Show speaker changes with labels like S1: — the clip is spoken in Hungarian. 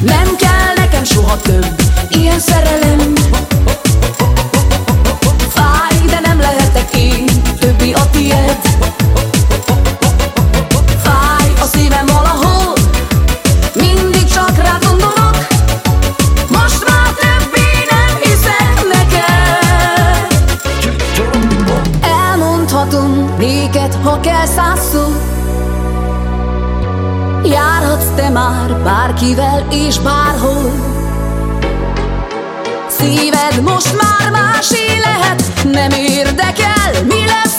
S1: Nem kell nekem soha több. Ilyen szerelem. Nem lehetek én. Többi a Fáj a szívem valahol. Mindig csak rá gondolok. Most már többé nem hiszek neked. Elmondhatom néked, ha kell százszor Járhatsz te már bárkivel és bárhol. Szíved most már másé lehet Nem érdekel, mi lesz